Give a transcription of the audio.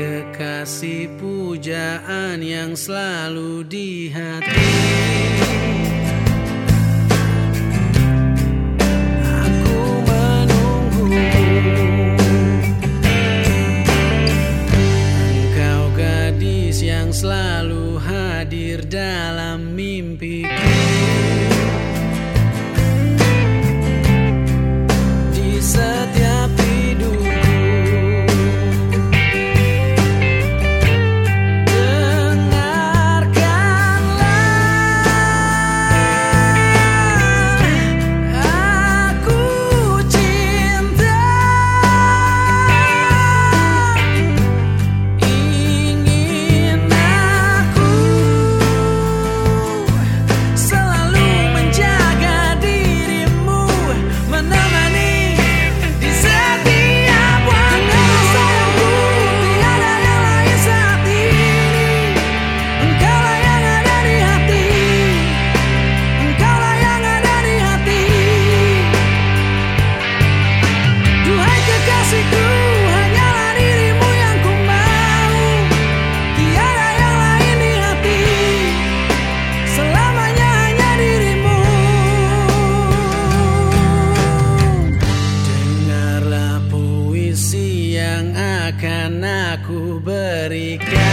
kekasih pujaan yang selalu di hati akan aku berikan